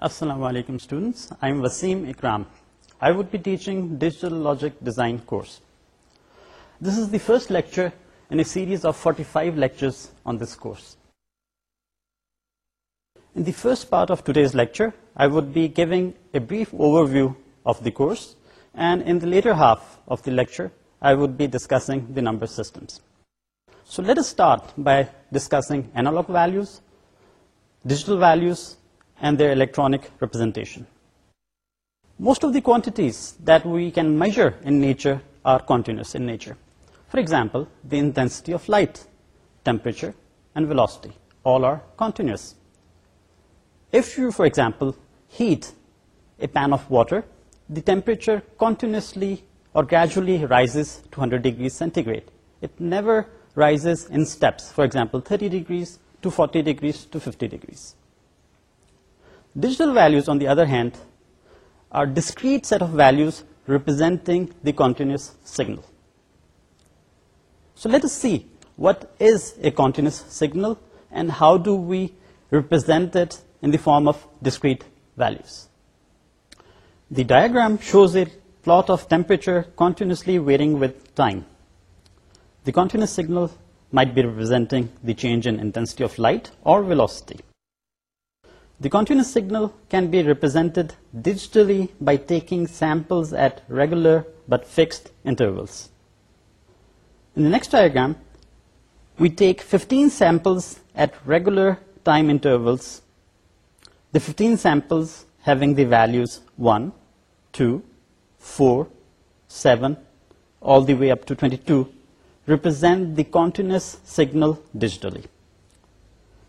Assalamu alaikum students, I am Wasim Ikram. I would be teaching Digital Logic Design course. This is the first lecture in a series of 45 lectures on this course. In the first part of today's lecture, I would be giving a brief overview of the course, and in the later half of the lecture, I would be discussing the number systems. So let us start by discussing analog values, digital values, and their electronic representation. Most of the quantities that we can measure in nature are continuous in nature. For example, the intensity of light, temperature, and velocity all are continuous. If you, for example, heat a pan of water, the temperature continuously or gradually rises to 100 degrees centigrade. It never rises in steps, for example, 30 degrees to 40 degrees to 50 degrees. Digital values, on the other hand, are discrete set of values representing the continuous signal. So let us see what is a continuous signal and how do we represent it in the form of discrete values. The diagram shows a plot of temperature continuously varying with time. The continuous signal might be representing the change in intensity of light or velocity. The continuous signal can be represented digitally by taking samples at regular but fixed intervals. In the next diagram, we take 15 samples at regular time intervals, the 15 samples having the values 1, 2, 4, 7, all the way up to 22, represent the continuous signal digitally.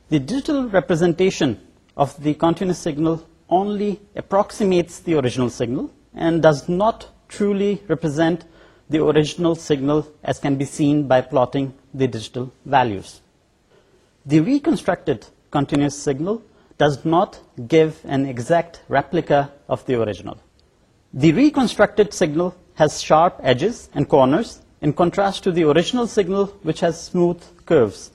The digital representation of the continuous signal only approximates the original signal and does not truly represent the original signal as can be seen by plotting the digital values. The reconstructed continuous signal does not give an exact replica of the original. The reconstructed signal has sharp edges and corners in contrast to the original signal which has smooth curves.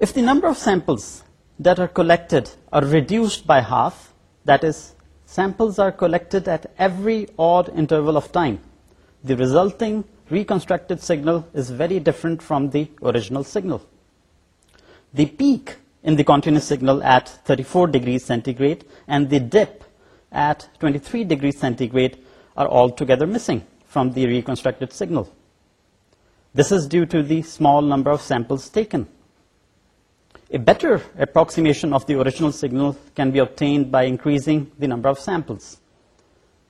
If the number of samples that are collected are reduced by half, that is, samples are collected at every odd interval of time, the resulting reconstructed signal is very different from the original signal. The peak in the continuous signal at 34 degrees centigrade and the dip at 23 degrees centigrade are altogether missing from the reconstructed signal. This is due to the small number of samples taken. A better approximation of the original signal can be obtained by increasing the number of samples.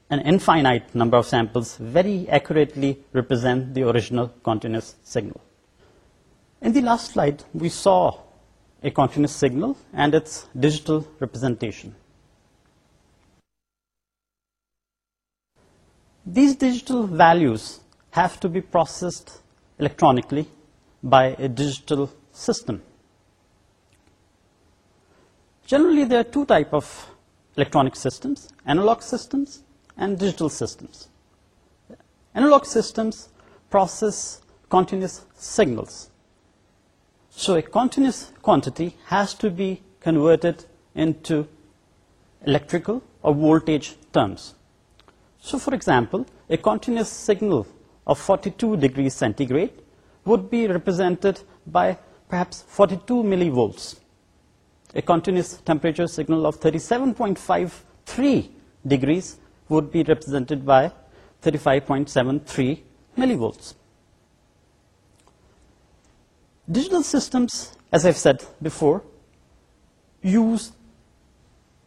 An infinite number of samples very accurately represent the original continuous signal. In the last slide, we saw a continuous signal and its digital representation. These digital values have to be processed electronically by a digital system. Generally, there are two types of electronic systems, analog systems and digital systems. Analog systems process continuous signals. So a continuous quantity has to be converted into electrical or voltage terms. So for example, a continuous signal of 42 degrees centigrade would be represented by perhaps 42 millivolts a continuous temperature signal of 37.53 degrees would be represented by 35.73 millivolts. Digital systems, as I've said before, use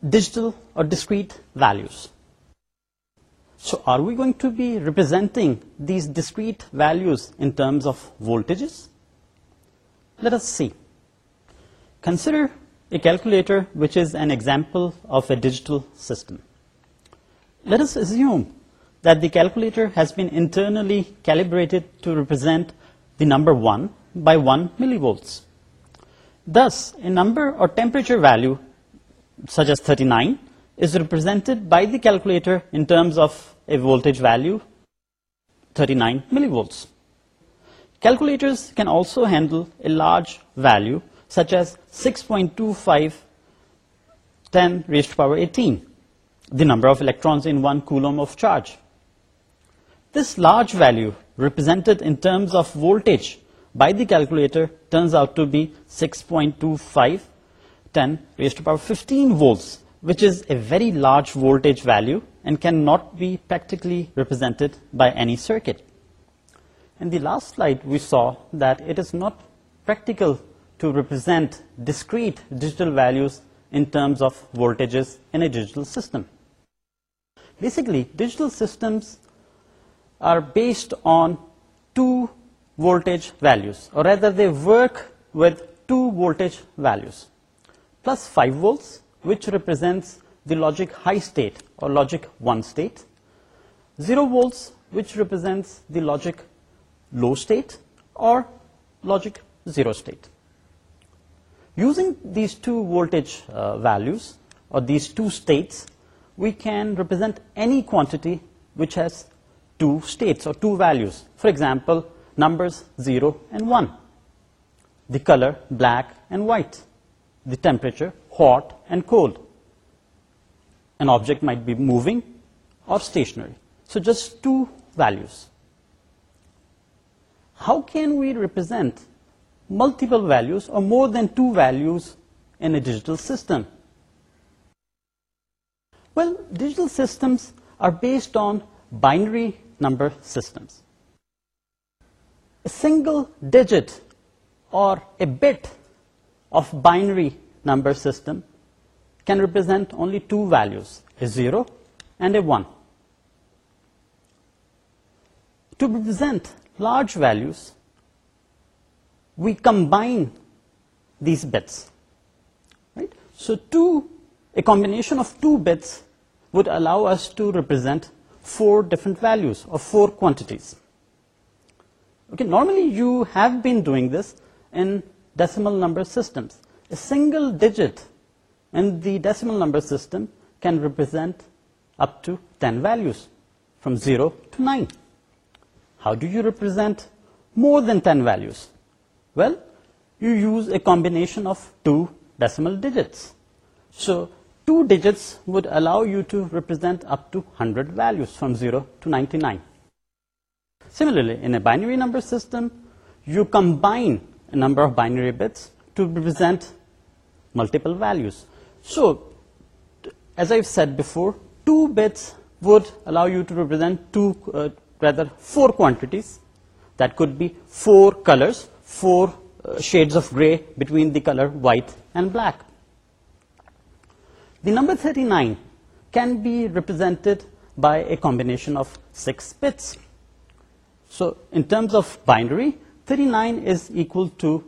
digital or discrete values. So are we going to be representing these discrete values in terms of voltages? Let us see. Consider a calculator which is an example of a digital system. Let us assume that the calculator has been internally calibrated to represent the number 1 by 1 millivolts. Thus, a number or temperature value, such as 39, is represented by the calculator in terms of a voltage value, 39 millivolts. Calculators can also handle a large value, such as 6.25 10 raised to power 18, the number of electrons in 1 coulomb of charge. This large value represented in terms of voltage by the calculator turns out to be 6.25 10 raised to power 15 volts, which is a very large voltage value and cannot be practically represented by any circuit. In the last slide, we saw that it is not practical to represent discrete digital values in terms of voltages in a digital system. Basically, digital systems are based on two voltage values, or rather they work with two voltage values, plus 5 volts, which represents the logic high state, or logic 1 state, 0 volts, which represents the logic low state, or logic 0 state. Using these two voltage uh, values, or these two states, we can represent any quantity which has two states or two values. For example, numbers 0 and 1. The color black and white. The temperature hot and cold. An object might be moving or stationary. So just two values. How can we represent multiple values or more than two values in a digital system. Well, digital systems are based on binary number systems. A single digit or a bit of binary number system can represent only two values, a zero and a one. To represent large values, we combine these bits. Right? So two, a combination of two bits would allow us to represent four different values or four quantities. Okay, normally you have been doing this in decimal number systems. A single digit in the decimal number system can represent up to 10 values from 0 to 9. How do you represent more than 10 values? well you use a combination of two decimal digits so two digits would allow you to represent up to 100 values from 0 to 99 similarly in a binary number system you combine a number of binary bits to represent multiple values so as i've said before two bits would allow you to represent two uh, rather four quantities that could be four colors four uh, shades of gray between the color white and black. The number 39 can be represented by a combination of six bits. So in terms of binary, 39 is equal to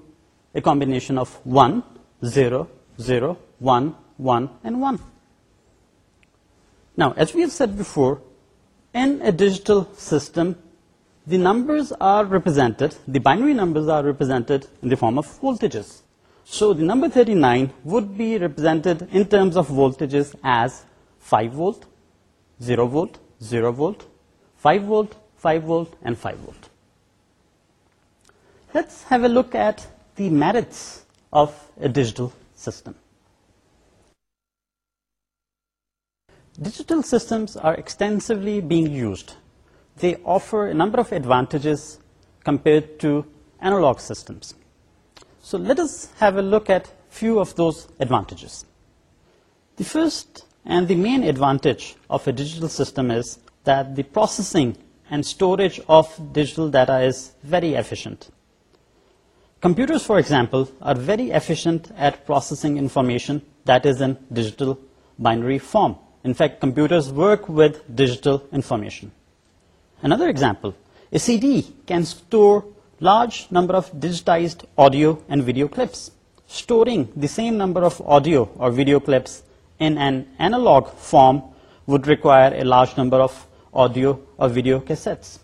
a combination of 1, 0, 0, 1, 1, and 1. Now, as we have said before, in a digital system, the numbers are represented, the binary numbers are represented in the form of voltages. So the number 39 would be represented in terms of voltages as 5 volt, 0 volt, 0 volt, 5 volt, 5 volt, and 5 volt. Let's have a look at the merits of a digital system. Digital systems are extensively being used they offer a number of advantages compared to analog systems. So let us have a look at few of those advantages. The first and the main advantage of a digital system is that the processing and storage of digital data is very efficient. Computers, for example, are very efficient at processing information that is in digital binary form. In fact, computers work with digital information another example, a CD can store large number of digitized audio and video clips. Storing the same number of audio or video clips in an analog form would require a large number of audio or video cassettes.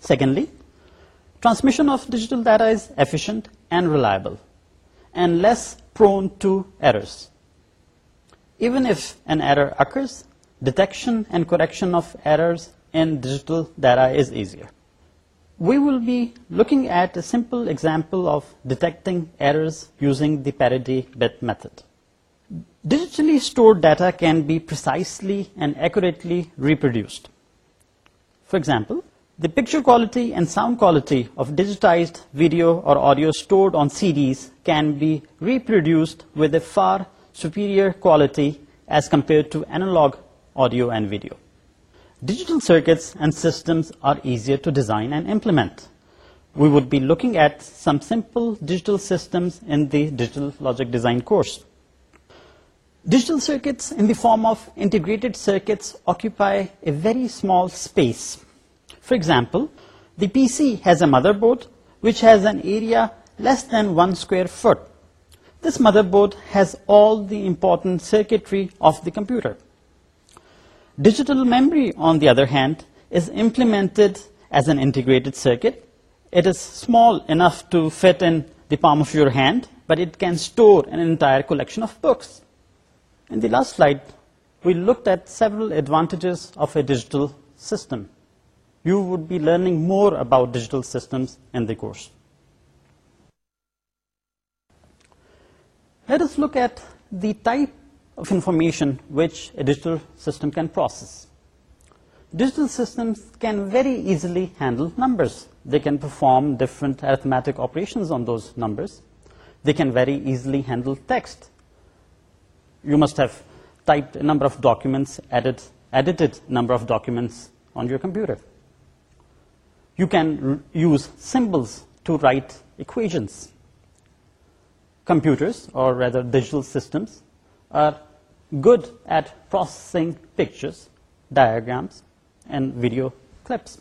Secondly, transmission of digital data is efficient and reliable and less prone to errors. Even if an error occurs, detection and correction of errors in digital data is easier. We will be looking at a simple example of detecting errors using the parity bit method. Digitally stored data can be precisely and accurately reproduced. For example, the picture quality and sound quality of digitized video or audio stored on CDs can be reproduced with a far superior quality as compared to analog audio and video. Digital circuits and systems are easier to design and implement. We would be looking at some simple digital systems in the digital logic design course. Digital circuits in the form of integrated circuits occupy a very small space. For example, the PC has a motherboard which has an area less than 1 square foot. This motherboard has all the important circuitry of the computer. Digital memory, on the other hand, is implemented as an integrated circuit. It is small enough to fit in the palm of your hand, but it can store an entire collection of books. In the last slide, we looked at several advantages of a digital system. You would be learning more about digital systems in the course. Let us look at the type of information which a digital system can process. Digital systems can very easily handle numbers. They can perform different arithmetic operations on those numbers. They can very easily handle text. You must have typed a number of documents, edited, edited number of documents on your computer. You can use symbols to write equations. Computers, or rather digital systems, are good at processing pictures, diagrams, and video clips.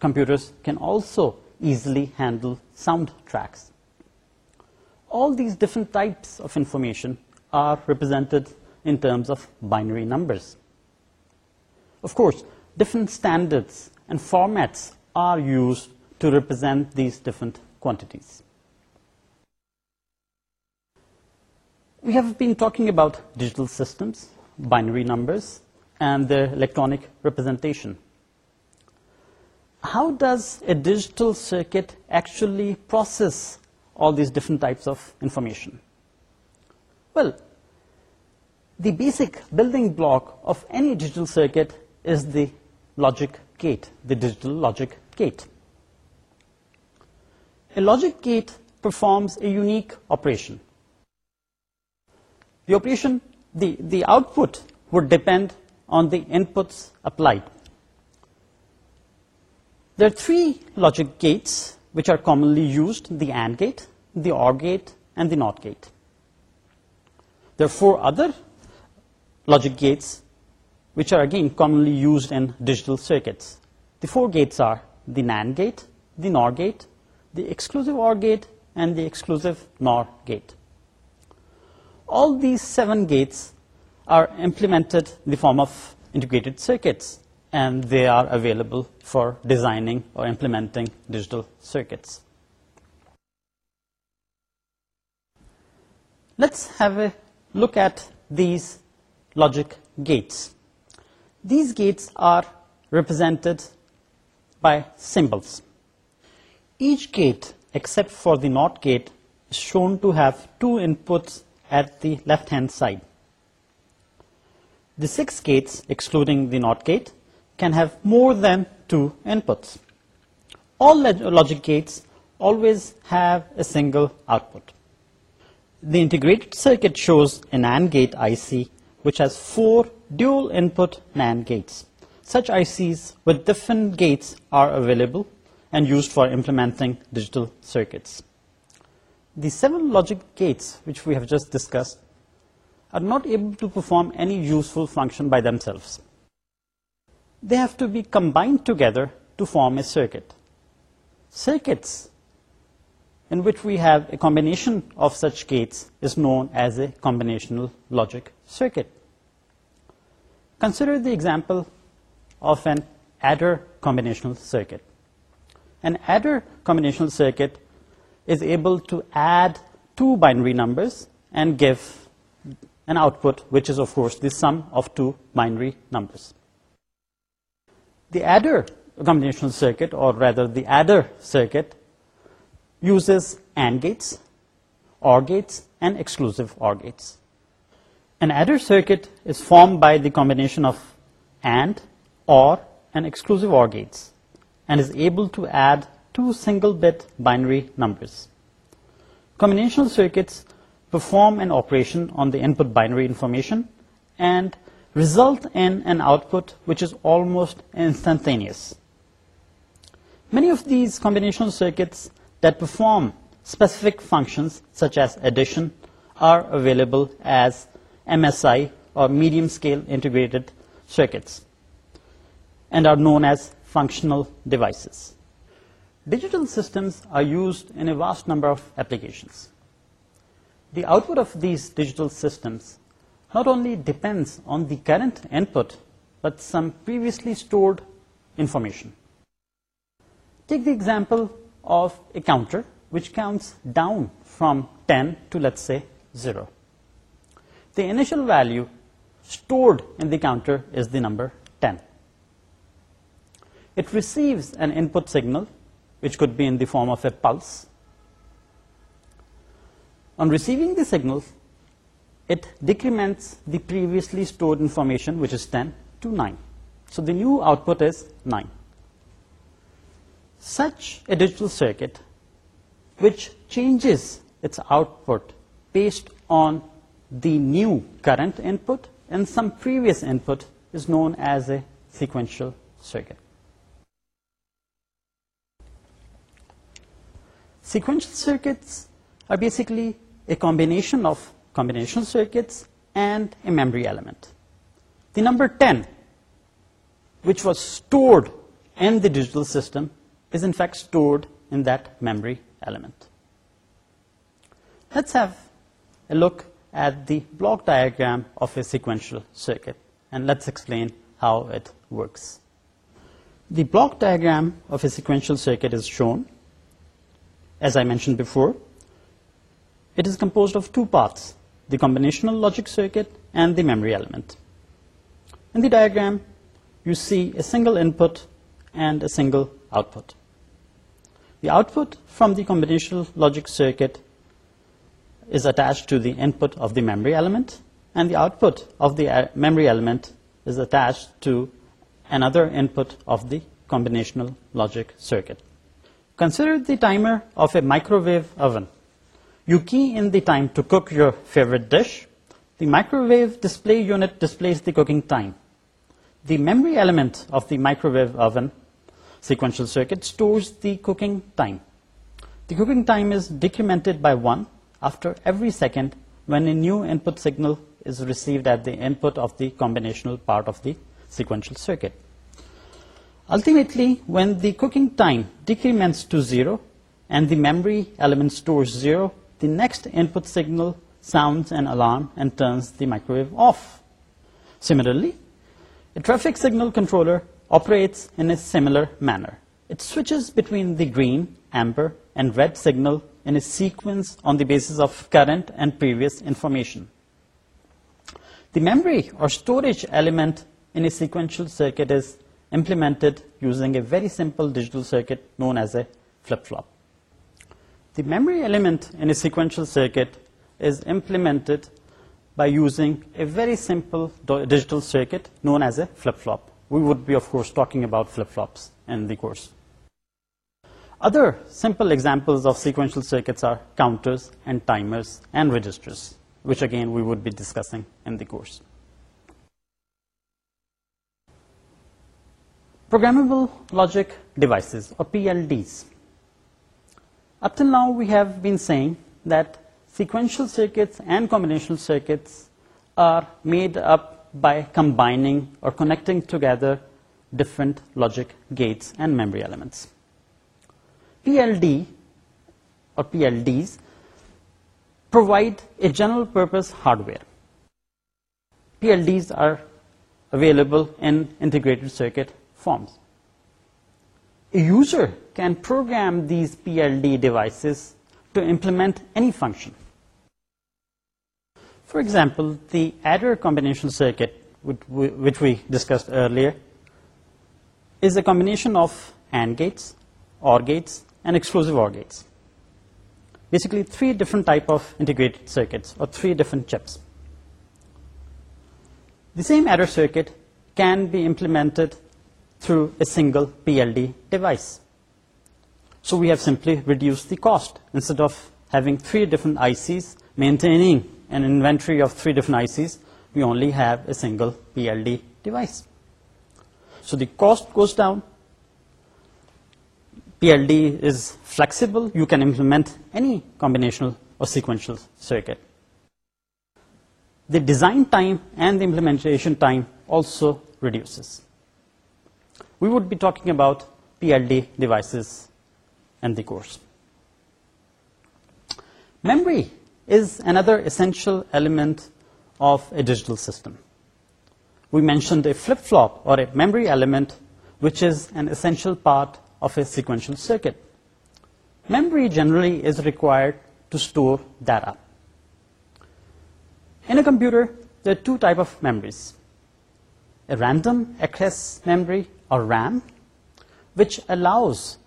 Computers can also easily handle sound tracks. All these different types of information are represented in terms of binary numbers. Of course, different standards and formats are used to represent these different quantities. We have been talking about digital systems, binary numbers, and their electronic representation. How does a digital circuit actually process all these different types of information? Well, the basic building block of any digital circuit is the logic gate, the digital logic gate. A logic gate performs a unique operation the operation the the output would depend on the inputs applied there are three logic gates which are commonly used the AND gate the OR gate and the NOT gate there are four other logic gates which are again commonly used in digital circuits the four gates are the NAND gate the NOR gate the exclusive OR gate and the exclusive NOR gate all these seven gates are implemented in the form of integrated circuits and they are available for designing or implementing digital circuits. Let's have a look at these logic gates. These gates are represented by symbols. Each gate except for the NOT gate is shown to have two inputs at the left hand side. The six gates excluding the NOT gate can have more than two inputs. All logic gates always have a single output. The integrated circuit shows an NAND gate IC which has four dual input NAND gates. Such ICs with different gates are available and used for implementing digital circuits the seven logic gates which we have just discussed are not able to perform any useful function by themselves. They have to be combined together to form a circuit. Circuits in which we have a combination of such gates is known as a combinational logic circuit. Consider the example of an adder combinational circuit. An adder combinational circuit is able to add two binary numbers and give an output, which is, of course, the sum of two binary numbers. The adder combinational circuit, or rather the adder circuit, uses AND gates, OR gates, and exclusive OR gates. An adder circuit is formed by the combination of AND, OR, and exclusive OR gates, and is able to add two single-bit binary numbers. Combinational circuits perform an operation on the input binary information and result in an output which is almost instantaneous. Many of these combinational circuits that perform specific functions such as addition are available as MSI or medium-scale integrated circuits and are known as functional devices. Digital systems are used in a vast number of applications. The output of these digital systems not only depends on the current input, but some previously stored information. Take the example of a counter which counts down from 10 to, let's say, 0. The initial value stored in the counter is the number 10. It receives an input signal which could be in the form of a pulse. On receiving the signals, it decrements the previously stored information, which is 10, to 9. So the new output is 9. Such a digital circuit, which changes its output based on the new current input and some previous input, is known as a sequential circuit. sequential circuits are basically a combination of combinational circuits and a memory element. The number 10, which was stored in the digital system, is in fact stored in that memory element. Let's have a look at the block diagram of a sequential circuit, and let's explain how it works. The block diagram of a sequential circuit is shown as I mentioned before, it is composed of two parts: the combinational logic circuit and the memory element. In the diagram, you see a single input and a single output. The output from the combinational logic circuit is attached to the input of the memory element, and the output of the uh, memory element is attached to another input of the combinational logic circuit. Consider the timer of a microwave oven. You key in the time to cook your favorite dish. The microwave display unit displays the cooking time. The memory element of the microwave oven sequential circuit stores the cooking time. The cooking time is decremented by 1 after every second when a new input signal is received at the input of the combinational part of the sequential circuit. Ultimately, when the cooking time decrements to zero and the memory element stores zero, the next input signal sounds an alarm and turns the microwave off. Similarly, a traffic signal controller operates in a similar manner. It switches between the green, amber, and red signal in a sequence on the basis of current and previous information. The memory or storage element in a sequential circuit is implemented using a very simple digital circuit known as a flip-flop. The memory element in a sequential circuit is implemented by using a very simple digital circuit known as a flip-flop. We would be, of course, talking about flip-flops in the course. Other simple examples of sequential circuits are counters and timers and registers, which again we would be discussing in the course. programmable logic devices or PLDs. Up till now we have been saying that sequential circuits and combinational circuits are made up by combining or connecting together different logic gates and memory elements. PLD or PLDs provide a general purpose hardware. PLDs are available in integrated circuit forms. A user can program these PLD devices to implement any function. For example, the adder combination circuit, which we, discussed earlier, is a combination of AND gates, OR gates, and exclusive OR gates. Basically, three different type of integrated circuits, or three different chips. The same adder circuit can be implemented through a single PLD device. So we have simply reduced the cost. Instead of having three different ICs maintaining an inventory of three different ICs, we only have a single PLD device. So the cost goes down. PLD is flexible. You can implement any combinational or sequential circuit. The design time and the implementation time also reduces we would be talking about PLD devices and the course. Memory is another essential element of a digital system. We mentioned a flip-flop or a memory element which is an essential part of a sequential circuit. Memory generally is required to store data. In a computer, there are two type of memories. A random access memory or RAM which allows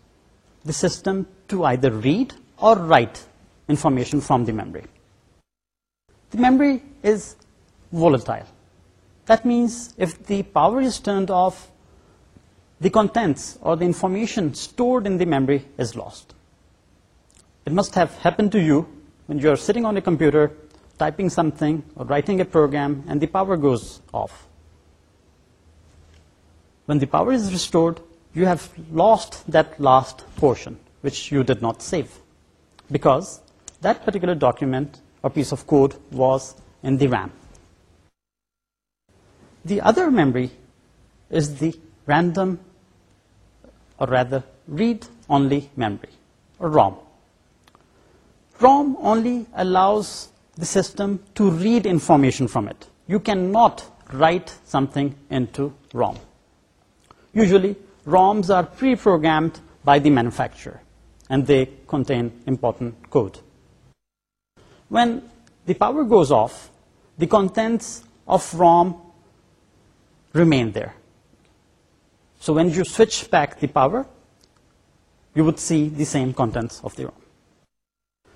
the system to either read or write information from the memory. The memory is volatile. That means if the power is turned off, the contents or the information stored in the memory is lost. It must have happened to you when you are sitting on a computer typing something or writing a program and the power goes off when the power is restored, you have lost that last portion, which you did not save, because that particular document or piece of code was in the RAM. The other memory is the random, or rather, read-only memory, or ROM. ROM only allows the system to read information from it. You cannot write something into ROM. Usually, ROMs are pre-programmed by the manufacturer, and they contain important code. When the power goes off, the contents of ROM remain there. So when you switch back the power, you would see the same contents of the ROM.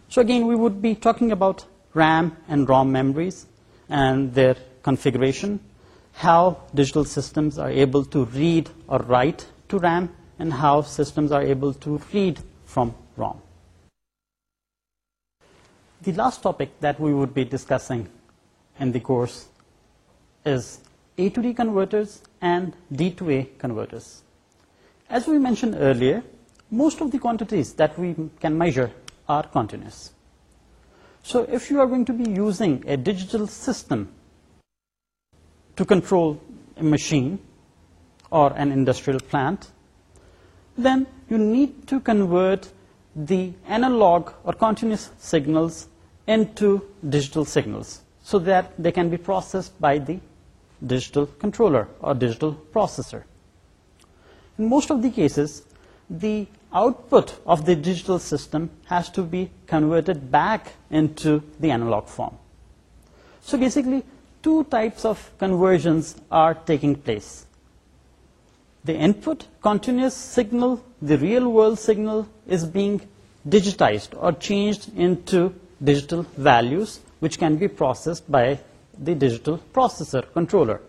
So again, we would be talking about RAM and ROM memories and their configuration how digital systems are able to read or write to RAM and how systems are able to read from ROM. The last topic that we would be discussing in the course is a to d converters and d to a converters. As we mentioned earlier, most of the quantities that we can measure are continuous. So if you are going to be using a digital system to control a machine or an industrial plant, then you need to convert the analog or continuous signals into digital signals so that they can be processed by the digital controller or digital processor. In most of the cases, the output of the digital system has to be converted back into the analog form. So basically, two types of conversions are taking place. The input continuous signal, the real world signal, is being digitized or changed into digital values, which can be processed by the digital processor controller.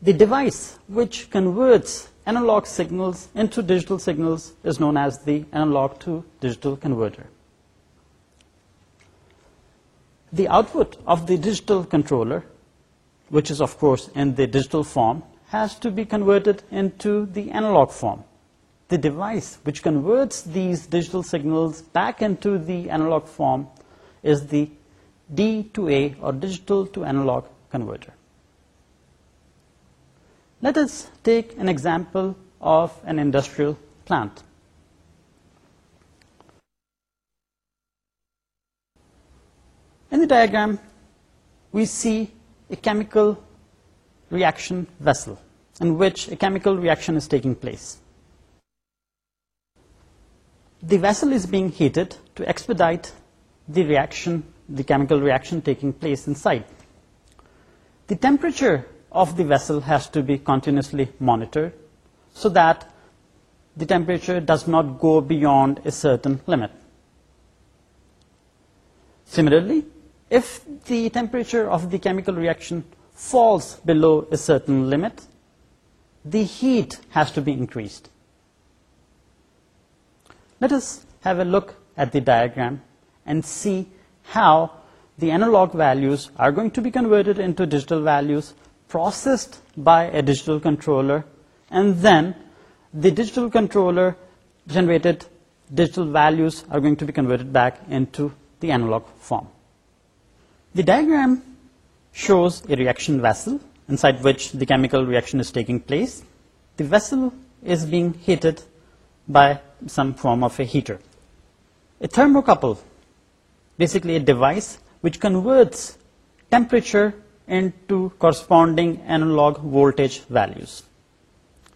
The device which converts analog signals into digital signals is known as the analog to digital converter the output of the digital controller, which is of course in the digital form, has to be converted into the analog form. The device which converts these digital signals back into the analog form is the D2A or digital to analog converter. Let us take an example of an industrial plant. In the diagram, we see a chemical reaction vessel in which a chemical reaction is taking place. The vessel is being heated to expedite the reaction, the chemical reaction taking place inside. The temperature of the vessel has to be continuously monitored so that the temperature does not go beyond a certain limit. Similarly, if the temperature of the chemical reaction falls below a certain limit, the heat has to be increased. Let us have a look at the diagram and see how the analog values are going to be converted into digital values processed by a digital controller and then the digital controller generated digital values are going to be converted back into the analog form. The diagram shows a reaction vessel inside which the chemical reaction is taking place. The vessel is being heated by some form of a heater. A thermocouple, basically a device which converts temperature into corresponding analog voltage values.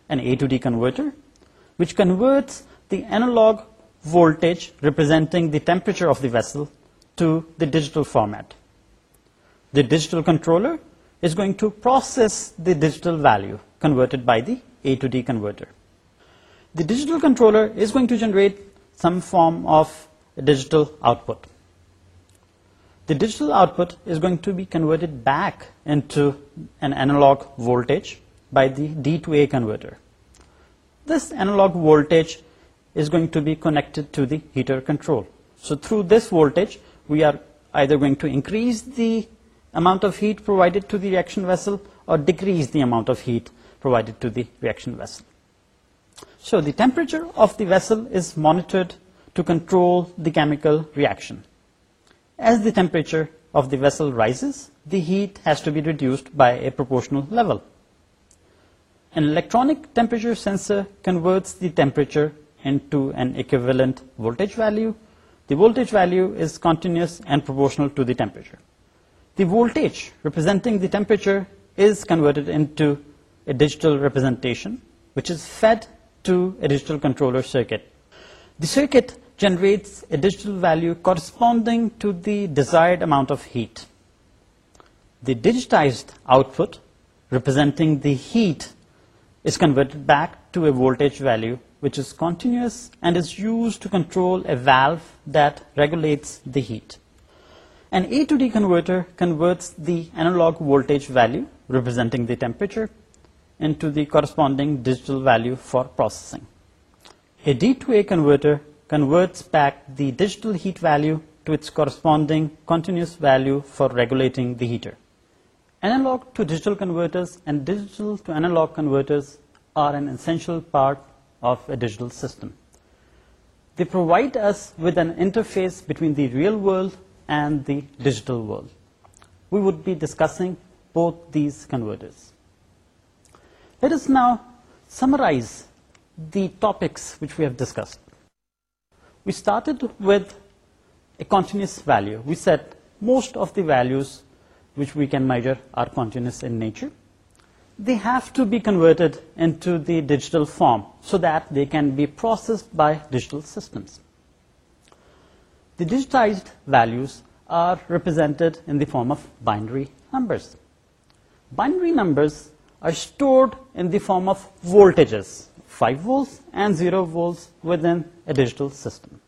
An A to D converter, which converts the analog voltage representing the temperature of the vessel to the digital format the digital controller is going to process the digital value converted by the A to D converter. The digital controller is going to generate some form of digital output. The digital output is going to be converted back into an analog voltage by the D to A converter. This analog voltage is going to be connected to the heater control. So through this voltage, we are either going to increase the amount of heat provided to the reaction vessel or decrease the amount of heat provided to the reaction vessel. So the temperature of the vessel is monitored to control the chemical reaction. As the temperature of the vessel rises, the heat has to be reduced by a proportional level. An electronic temperature sensor converts the temperature into an equivalent voltage value. The voltage value is continuous and proportional to the temperature the voltage representing the temperature is converted into a digital representation which is fed to a digital controller circuit. The circuit generates a digital value corresponding to the desired amount of heat. The digitized output representing the heat is converted back to a voltage value which is continuous and is used to control a valve that regulates the heat. An A to D converter converts the analog voltage value representing the temperature into the corresponding digital value for processing. A D to A converter converts back the digital heat value to its corresponding continuous value for regulating the heater. Analog to digital converters and digital to analog converters are an essential part of a digital system. They provide us with an interface between the real world and the digital world. We would be discussing both these converters. Let us now summarize the topics which we have discussed. We started with a continuous value. We said most of the values which we can measure are continuous in nature. They have to be converted into the digital form so that they can be processed by digital systems the digitized values are represented in the form of binary numbers. Binary numbers are stored in the form of voltages, 5 volts and 0 volts within a digital system.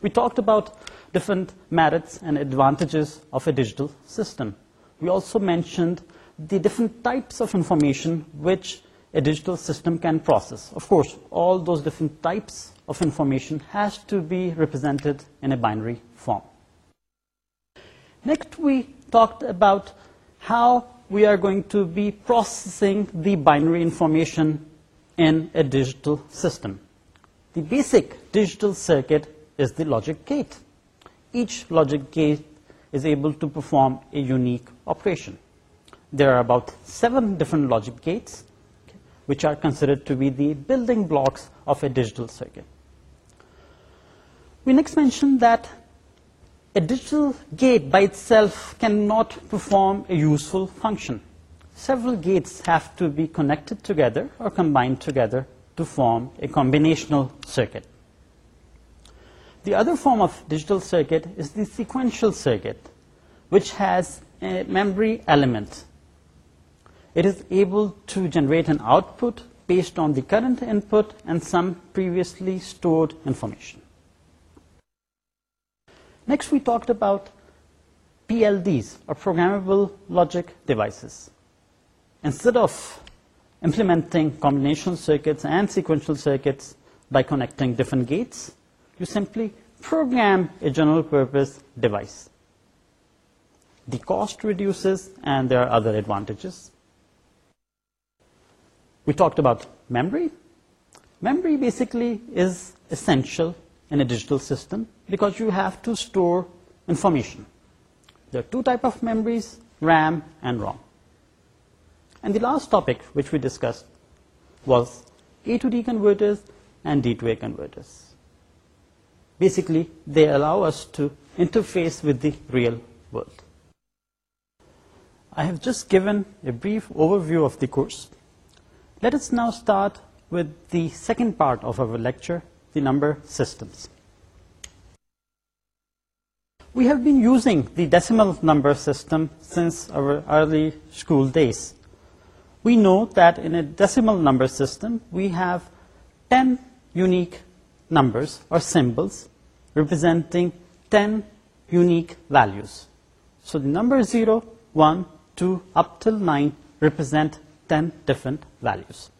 We talked about different merits and advantages of a digital system. We also mentioned the different types of information which a digital system can process. Of course, all those different types of information has to be represented in a binary form. Next, we talked about how we are going to be processing the binary information in a digital system. The basic digital circuit is the logic gate. Each logic gate is able to perform a unique operation. There are about seven different logic gates, which are considered to be the building blocks of a digital circuit. We next mention that a digital gate by itself cannot perform a useful function. Several gates have to be connected together or combined together to form a combinational circuit. The other form of digital circuit is the sequential circuit, which has a memory element. It is able to generate an output based on the current input and some previously stored information. Next we talked about PLDs, or Programmable Logic Devices. Instead of implementing combinational circuits and sequential circuits by connecting different gates, you simply program a general purpose device. The cost reduces and there are other advantages we talked about memory. Memory basically is essential in a digital system because you have to store information. There are two types of memories, RAM and ROM. And the last topic which we discussed was A to D converters and D to A converters. Basically, they allow us to interface with the real world. I have just given a brief overview of the course. Let us now start with the second part of our lecture, the number systems. We have been using the decimal number system since our early school days. We know that in a decimal number system, we have 10 unique numbers or symbols representing 10 unique values. So the number 0, 1, 2, up till 9 represent 10 different values.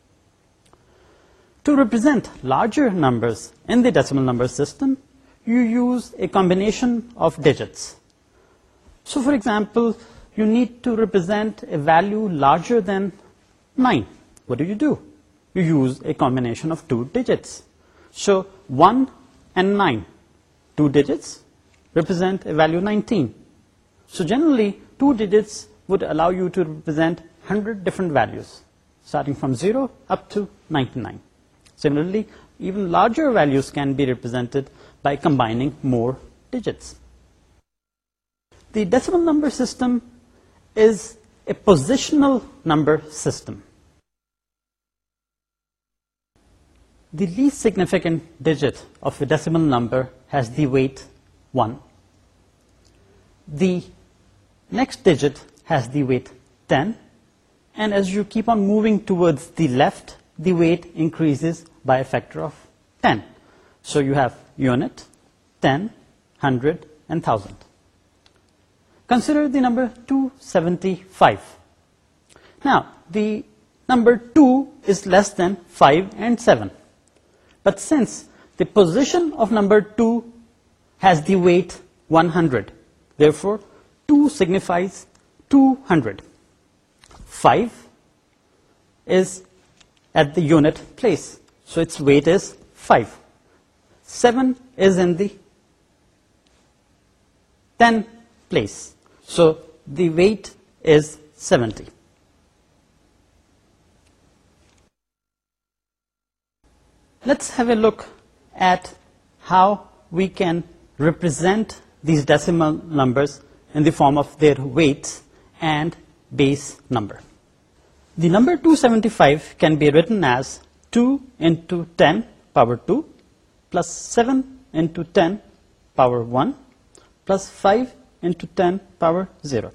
To represent larger numbers in the decimal number system, you use a combination of digits. So for example, you need to represent a value larger than 9. What do you do? You use a combination of two digits. So 1 and 9, two digits, represent a value 19. So generally, two digits would allow you to represent hundred different values starting from zero up to ninety nine even larger values can be represented by combining more digits. The decimal number system is a positional number system. The least significant digit of a decimal number has the weight 1. The next digit has the weight ten and as you keep on moving towards the left, the weight increases by a factor of 10. So you have unit, 10, 100, and 1,000. Consider the number 275. Now, the number 2 is less than 5 and 7. But since the position of number 2 has the weight 100, therefore 2 signifies 200. 5 is at the unit place. So its weight is 5. 7 is in the 10 place. So the weight is 70. Let's have a look at how we can represent these decimal numbers in the form of their weight and base number. The number 275 can be written as 2 into 10 power 2 plus 7 into 10 power 1 plus 5 into 10 power 0.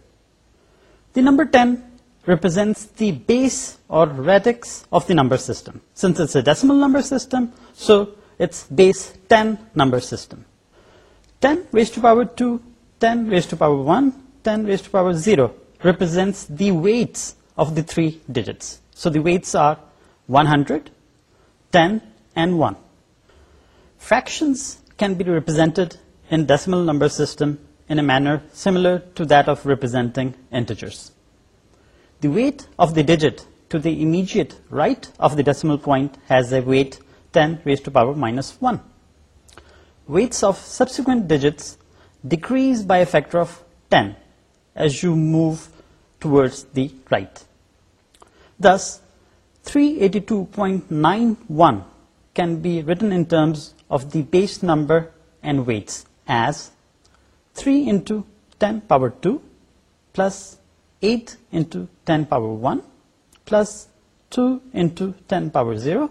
The number 10 represents the base or radix of the number system. Since it's a decimal number system, so it's base 10 number system. 10 raised to power 2, 10 raised to power 1, 10 raised to power 0 represents the weights of the three digits. So the weights are 100, 10, and 1. Fractions can be represented in decimal number system in a manner similar to that of representing integers. The weight of the digit to the immediate right of the decimal point has a weight 10 raised to power minus 1. Weights of subsequent digits decrease by a factor of 10 as you move towards the right. Thus, 382.91 can be written in terms of the base number and weights as 3 into 10 power 2 plus 8 into 10 power 1 plus 2 into 10 power 0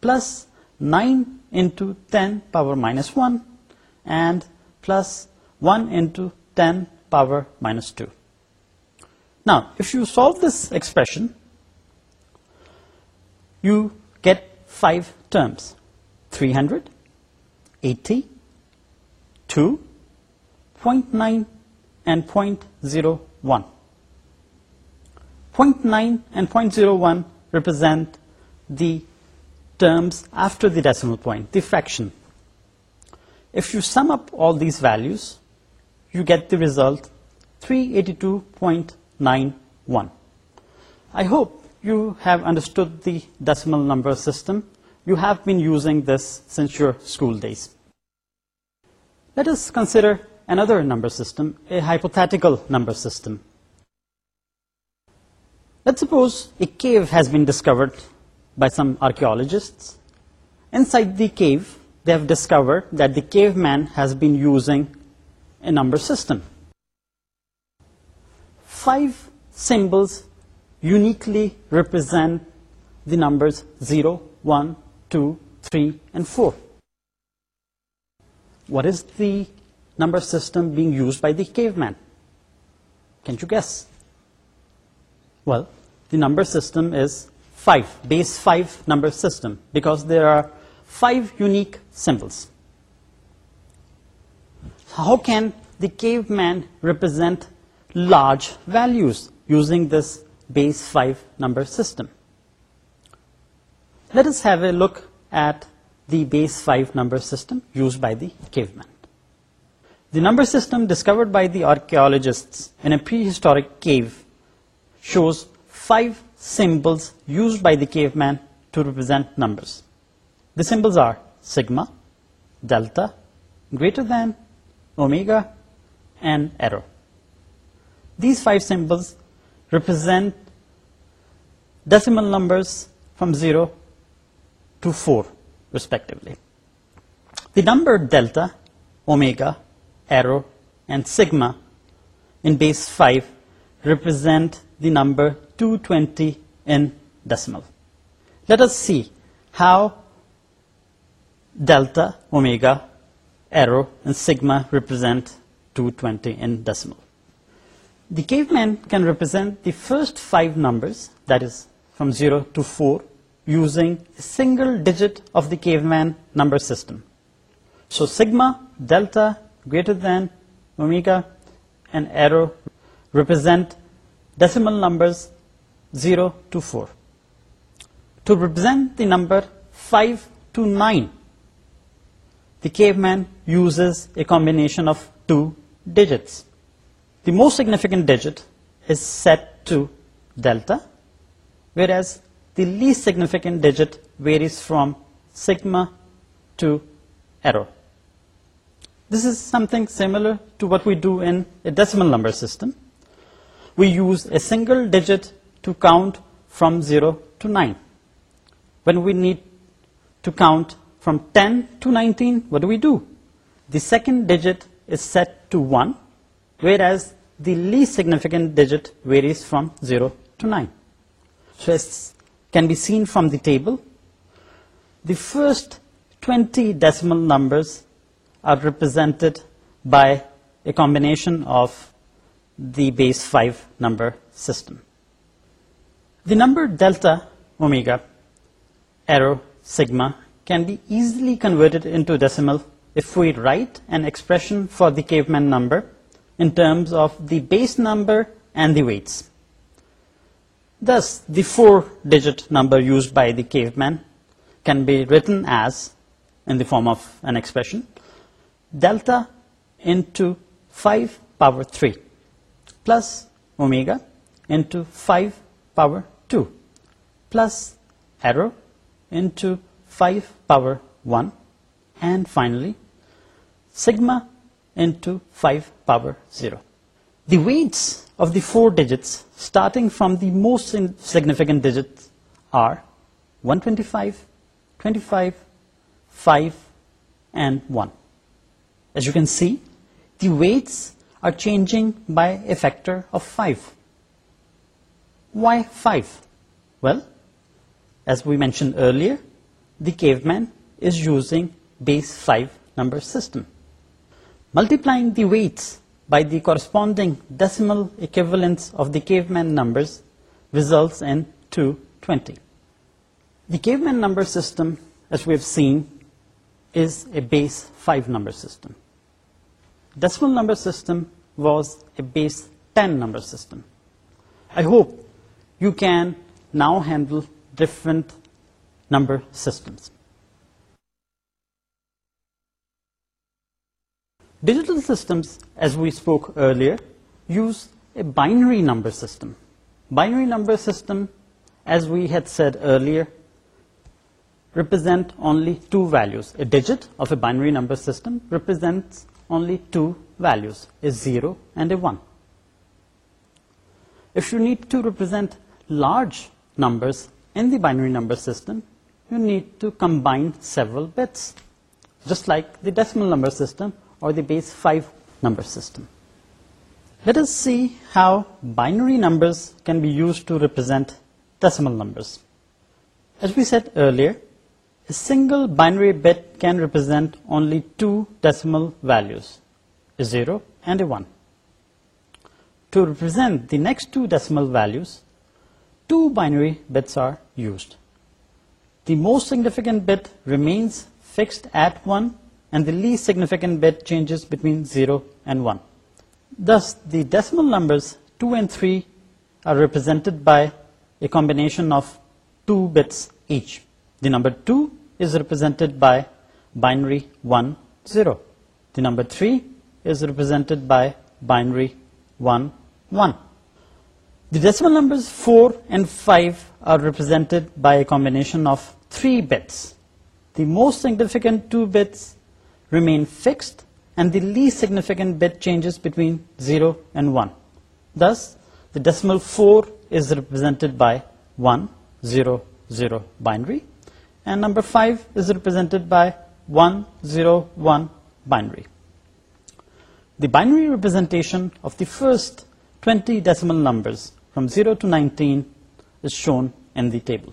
plus 9 into 10 power minus 1 and plus 1 into 10 power minus 2. Now, if you solve this expression, you get five terms 300 80 and 0.01 0.9 and 0.01 represent the terms after the decimal point the fraction if you sum up all these values you get the result 382.91 i hope you have understood the decimal number system. You have been using this since your school days. Let us consider another number system, a hypothetical number system. Let's suppose a cave has been discovered by some archaeologists. Inside the cave, they have discovered that the caveman has been using a number system. Five symbols uniquely represent the numbers 0, 1, 2, 3, and 4. What is the number system being used by the caveman? Can't you guess? Well, the number system is 5, base 5 number system, because there are five unique symbols. How can the caveman represent large values using this base 5 number system. Let us have a look at the base 5 number system used by the caveman. The number system discovered by the archaeologists in a prehistoric cave shows five symbols used by the caveman to represent numbers. The symbols are sigma, delta, greater than, omega, and arrow. These five symbols represent decimal numbers from 0 to 4 respectively. The number delta, omega, arrow, and sigma in base 5 represent the number 220 in decimal. Let us see how delta, omega, arrow, and sigma represent 220 in decimal. The caveman can represent the first five numbers, that is, from 0 to 4, using a single digit of the caveman number system. So sigma, delta, greater than, omega, and arrow represent decimal numbers 0 to 4. To represent the number 5 to 9, the caveman uses a combination of two digits the most significant digit is set to delta, whereas the least significant digit varies from sigma to error. This is something similar to what we do in a decimal number system. We use a single digit to count from 0 to 9. When we need to count from 10 to 19, what do we do? The second digit is set to one whereas the least significant digit varies from 0 to 9. So as can be seen from the table, the first 20 decimal numbers are represented by a combination of the base 5 number system. The number delta, omega, arrow, sigma can be easily converted into decimal if we write an expression for the caveman number in terms of the base number and the weights. Thus, the four-digit number used by the caveman can be written as, in the form of an expression, delta into 5 power 3 plus omega into 5 power 2 plus arrow into 5 power 1 and finally sigma into five. Power zero. The weights of the four digits, starting from the most significant digit are 125, 25, 5, and 1. As you can see, the weights are changing by a factor of 5. Why 5? Well, as we mentioned earlier, the caveman is using base 5 number system. Multiplying the weights by the corresponding decimal equivalents of the caveman numbers results in 220. The caveman number system, as we have seen, is a base 5 number system. Decimal number system was a base 10 number system. I hope you can now handle different number systems. Digital systems, as we spoke earlier, use a binary number system. Binary number system, as we had said earlier, represent only two values. A digit of a binary number system represents only two values, a 0 and a 1. If you need to represent large numbers in the binary number system, you need to combine several bits, just like the decimal number system or the base 5 number system. Let us see how binary numbers can be used to represent decimal numbers. As we said earlier, a single binary bit can represent only two decimal values, a 0 and a 1. To represent the next two decimal values, two binary bits are used. The most significant bit remains fixed at one and the least significant bit changes between 0 and 1. Thus, the decimal numbers 2 and 3 are represented by a combination of two bits each. The number 2 is represented by binary 1, 0. The number 3 is represented by binary 1, 1. The decimal numbers 4 and 5 are represented by a combination of three bits. The most significant two bits remain fixed and the least significant bit changes between 0 and 1. Thus, the decimal 4 is represented by 1, 0, 0 binary and number 5 is represented by 1, 0, 1 binary. The binary representation of the first 20 decimal numbers from 0 to 19 is shown in the table.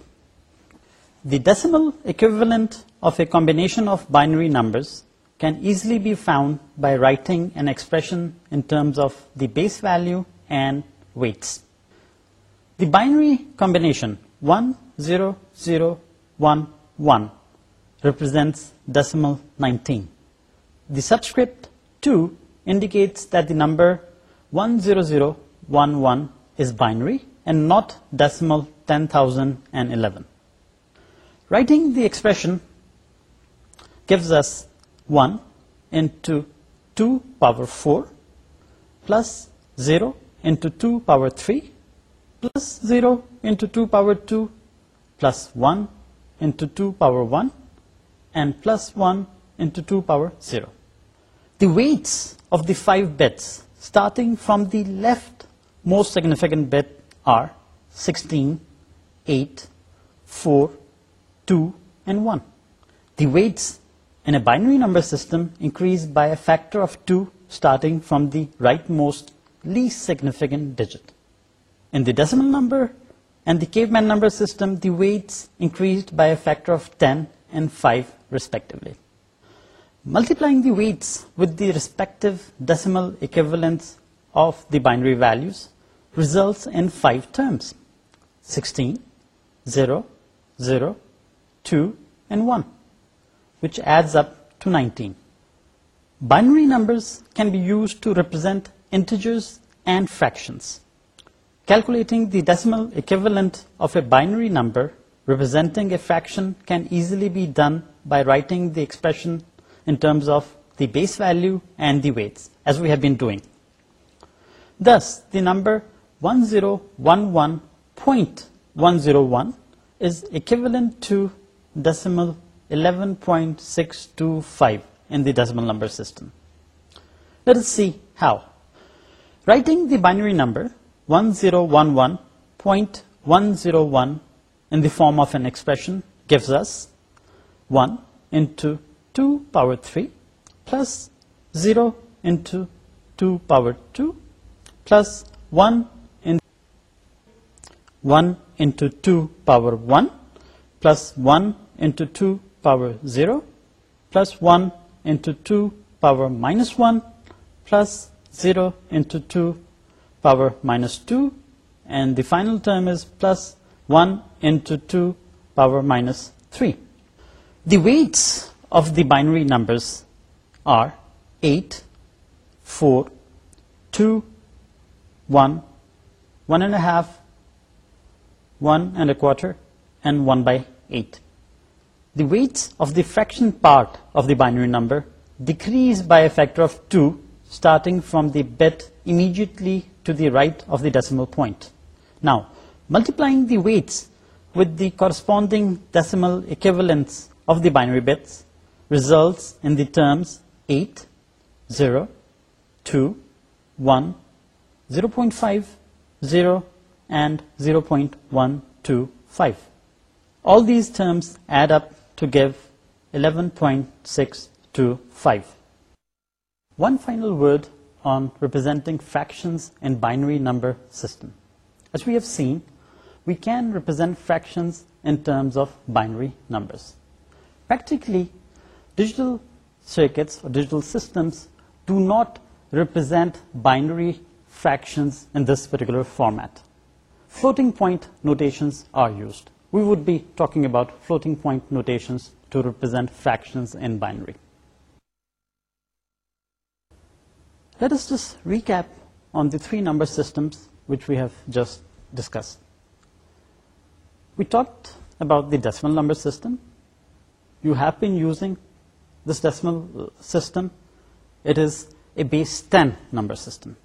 The decimal equivalent of a combination of binary numbers can easily be found by writing an expression in terms of the base value and weights. The binary combination 10011 represents decimal 19. The subscript 2 indicates that the number 10011 is binary and not decimal 10,011. Writing the expression gives us 1 into 2 power 4 plus 0 into 2 power 3 plus 0 into 2 power 2 plus 1 into 2 power 1 and plus 1 into 2 power 0. The weights of the five bits starting from the left most significant bit are 16, 8, 4, 2, and 1. The weights in a binary number system increase by a factor of 2 starting from the rightmost least significant digit. In the decimal number and the caveman number system, the weights increased by a factor of 10 and 5 respectively. Multiplying the weights with the respective decimal equivalents of the binary values results in five terms, 16, 0, 0, 2, and 1 which adds up to 19. Binary numbers can be used to represent integers and fractions. Calculating the decimal equivalent of a binary number representing a fraction can easily be done by writing the expression in terms of the base value and the weights, as we have been doing. Thus, the number 1011.101 is equivalent to decimal 11.625 in the decimal number system. Let us see how. Writing the binary number 1011.101 in the form of an expression gives us 1 into 2 power 3 plus 0 into 2 power 2 plus 1 into 1 into 2 power 1 plus 1 into 2 power 0 plus 1 into 2 power minus 1 plus 0 into 2 power minus 2, and the final term is plus 1 into 2 power minus 3. The weights of the binary numbers are 8, 4, 2, 1, 1 1/2, 1 1/4, and 1/8 the weights of the fraction part of the binary number decrease by a factor of 2 starting from the bit immediately to the right of the decimal point. Now, multiplying the weights with the corresponding decimal equivalents of the binary bits results in the terms 8, 0, 2, 1, 0.5, 0, and 0.125. All these terms add up 0.125 to give 11.6 One final word on representing fractions in binary number system. As we have seen, we can represent fractions in terms of binary numbers. Practically, digital circuits or digital systems do not represent binary fractions in this particular format. Floating point notations are used we would be talking about floating point notations to represent fractions in binary. Let us just recap on the three number systems which we have just discussed. We talked about the decimal number system. You have been using this decimal system. It is a base 10 number system.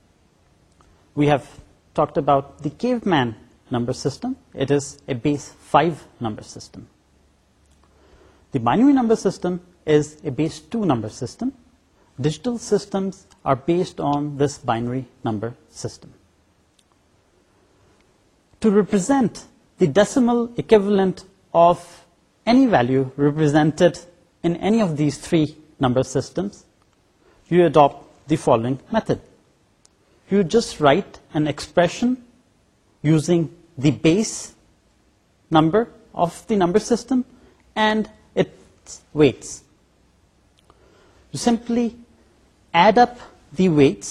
We have talked about the caveman number system. It is a base 5 number system. The binary number system is a base 2 number system. Digital systems are based on this binary number system. To represent the decimal equivalent of any value represented in any of these three number systems, you adopt the following method. You just write an expression using the base number of the number system and its weights, You simply add up the weights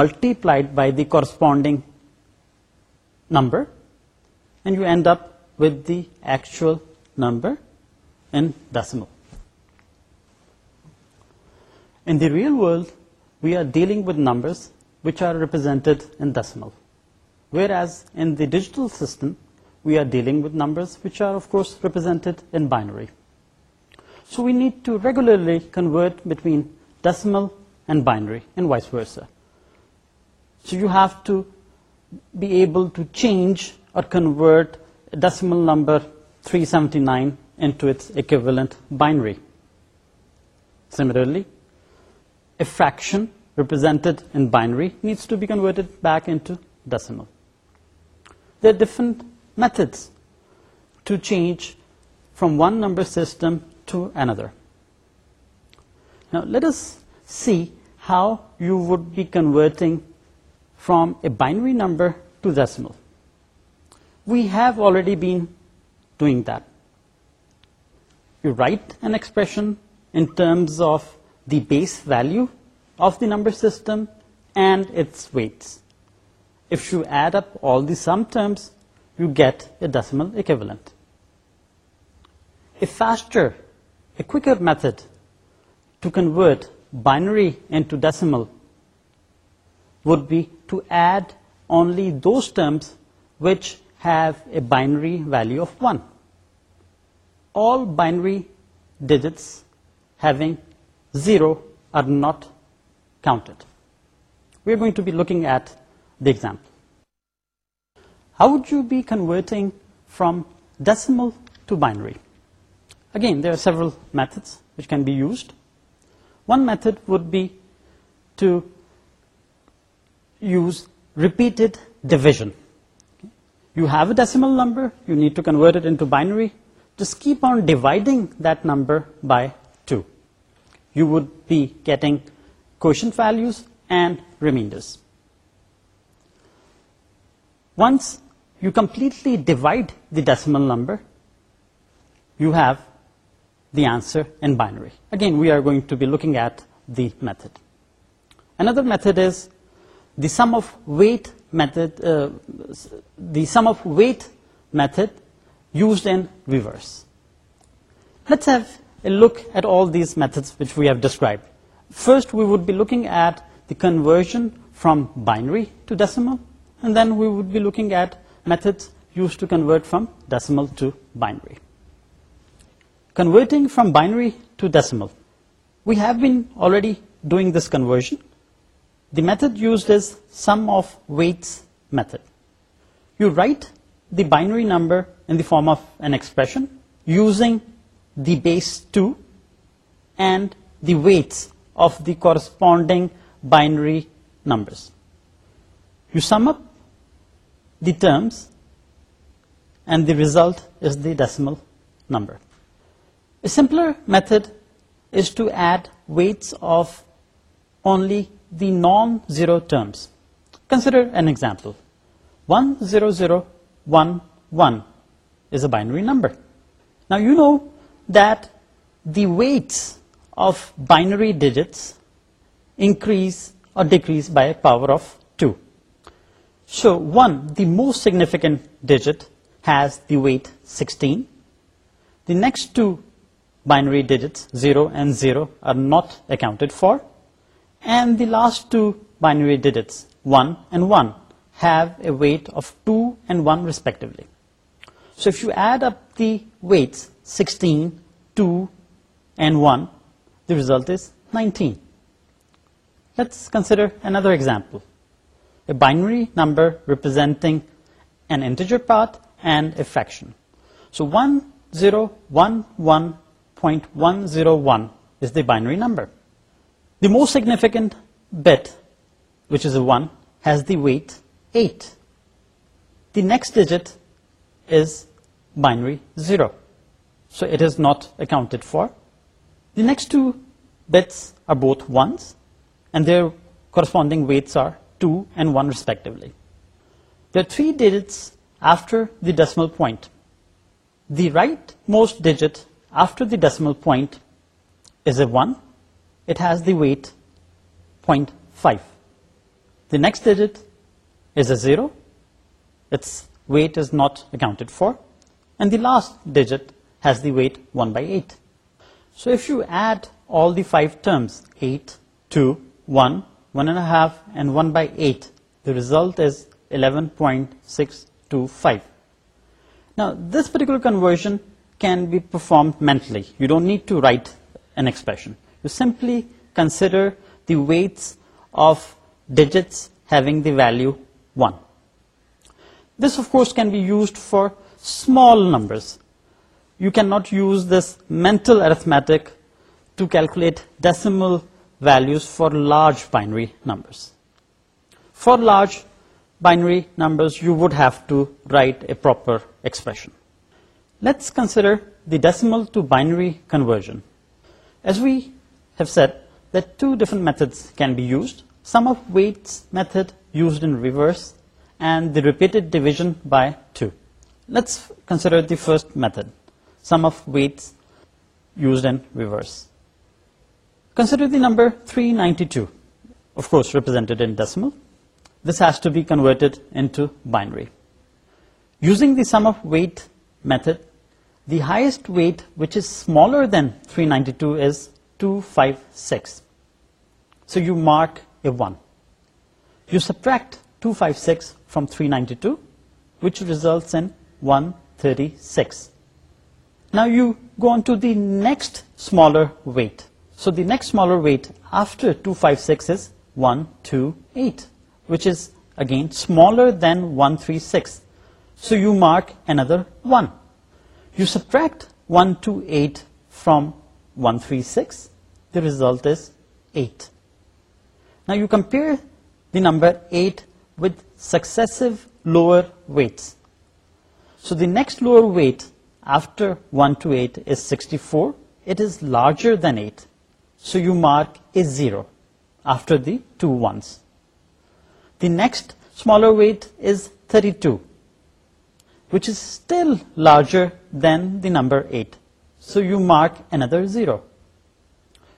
multiplied by the corresponding number and you end up with the actual number in decimal. In the real world, we are dealing with numbers which are represented in decimal whereas in the digital system, we are dealing with numbers which are, of course, represented in binary. So we need to regularly convert between decimal and binary and vice versa. So you have to be able to change or convert a decimal number 379 into its equivalent binary. Similarly, a fraction represented in binary needs to be converted back into decimal there are different methods to change from one number system to another. Now let us see how you would be converting from a binary number to decimal. We have already been doing that. You write an expression in terms of the base value of the number system and its weights if you add up all the sum terms, you get a decimal equivalent. A faster, a quicker method to convert binary into decimal would be to add only those terms which have a binary value of 1. All binary digits having 0 are not counted. We are going to be looking at the example. How would you be converting from decimal to binary? Again, there are several methods which can be used. One method would be to use repeated division. You have a decimal number, you need to convert it into binary. Just keep on dividing that number by 2. You would be getting quotient values and remainders. Once you completely divide the decimal number, you have the answer in binary. Again, we are going to be looking at the method. Another method is the sum of weight method, uh, the sum of weight method used in reverse. Let's have a look at all these methods which we have described. First, we would be looking at the conversion from binary to decimal. And then we would be looking at methods used to convert from decimal to binary. Converting from binary to decimal. We have been already doing this conversion. The method used is sum of weights method. You write the binary number in the form of an expression using the base 2 and the weights of the corresponding binary numbers. You sum up the terms and the result is the decimal number. A simpler method is to add weights of only the non-zero terms. Consider an example. 10011 is a binary number. Now you know that the weights of binary digits increase or decrease by a power of so one, the most significant digit has the weight 16. The next two binary digits, 0 and 0, are not accounted for. And the last two binary digits, 1 and 1, have a weight of 2 and 1 respectively. So if you add up the weights 16, 2, and 1, the result is 19. Let's consider another example a binary number representing an integer part and a fraction. So 1011.101 is the binary number. The most significant bit, which is a 1, has the weight 8. The next digit is binary 0, so it is not accounted for. The next two bits are both 1s, and their corresponding weights are 2 and 1 respectively. The three digits after the decimal point. The rightmost digit after the decimal point is a 1. It has the weight 0.5. The next digit is a 0. Its weight is not accounted for. And the last digit has the weight 1 by 8. So if you add all the five terms, 8, 2, 1, 1 and and 1 by 8 the result is 11.625 now this particular conversion can be performed mentally you don't need to write an expression you simply consider the weights of digits having the value 1 this of course can be used for small numbers you cannot use this mental arithmetic to calculate decimal values for large binary numbers. For large binary numbers, you would have to write a proper expression. Let's consider the decimal to binary conversion. As we have said, that two different methods can be used. Sum of weights method used in reverse and the repeated division by 2. Let's consider the first method, sum of weights used in reverse. Consider the number 392 of course represented in decimal this has to be converted into binary using the sum of weight method the highest weight which is smaller than 392 is 256 so you mark a 1 you subtract 256 from 392 which results in 136 now you go on to the next smaller weight so the next smaller weight after 256 is 128, which is again smaller than 136. So you mark another 1. You subtract 128 from 136, the result is 8. Now you compare the number 8 with successive lower weights. So the next lower weight after 128 is 64. It is larger than 8 so you mark a zero after the two ones. The next smaller weight is 32, which is still larger than the number 8. So you mark another zero.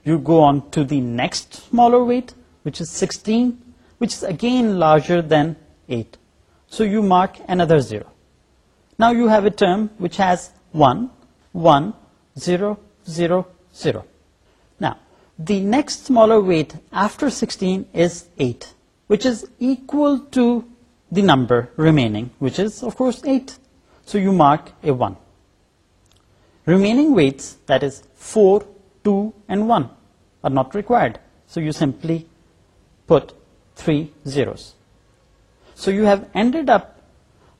You go on to the next smaller weight, which is 16, which is again larger than 8. So you mark another zero. Now you have a term which has 1, 1, 0, 0, 0 the next smaller weight after 16 is 8, which is equal to the number remaining, which is, of course, 8. So you mark a 1. Remaining weights, that is 4, 2, and 1, are not required. So you simply put three zeros. So you have ended up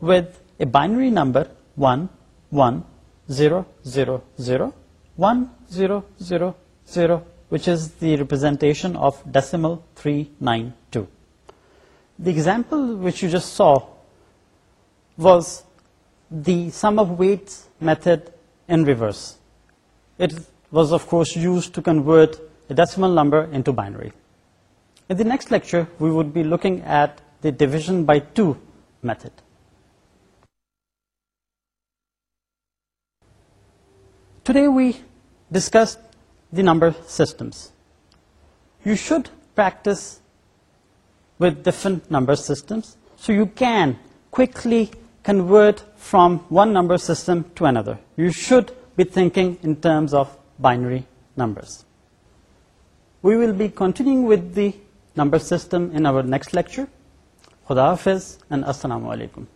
with a binary number 1, 1, 0, 0, 0, 1, 0, 0, 0, which is the representation of decimal 392. The example which you just saw was the sum of weights method in reverse. It was, of course, used to convert a decimal number into binary. In the next lecture, we would be looking at the division by 2 method. Today we discussed the number systems. You should practice with different number systems so you can quickly convert from one number system to another. You should be thinking in terms of binary numbers. We will be continuing with the number system in our next lecture. Khuda Hafiz and Assalamu Alaikum.